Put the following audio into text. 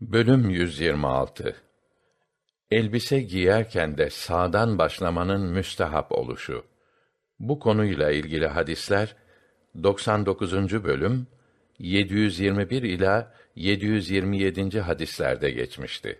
Bölüm 126 Elbise giyerken de sağdan başlamanın müstehap oluşu. Bu konuyla ilgili hadisler 99. bölüm 721 ila 727. hadislerde geçmişti.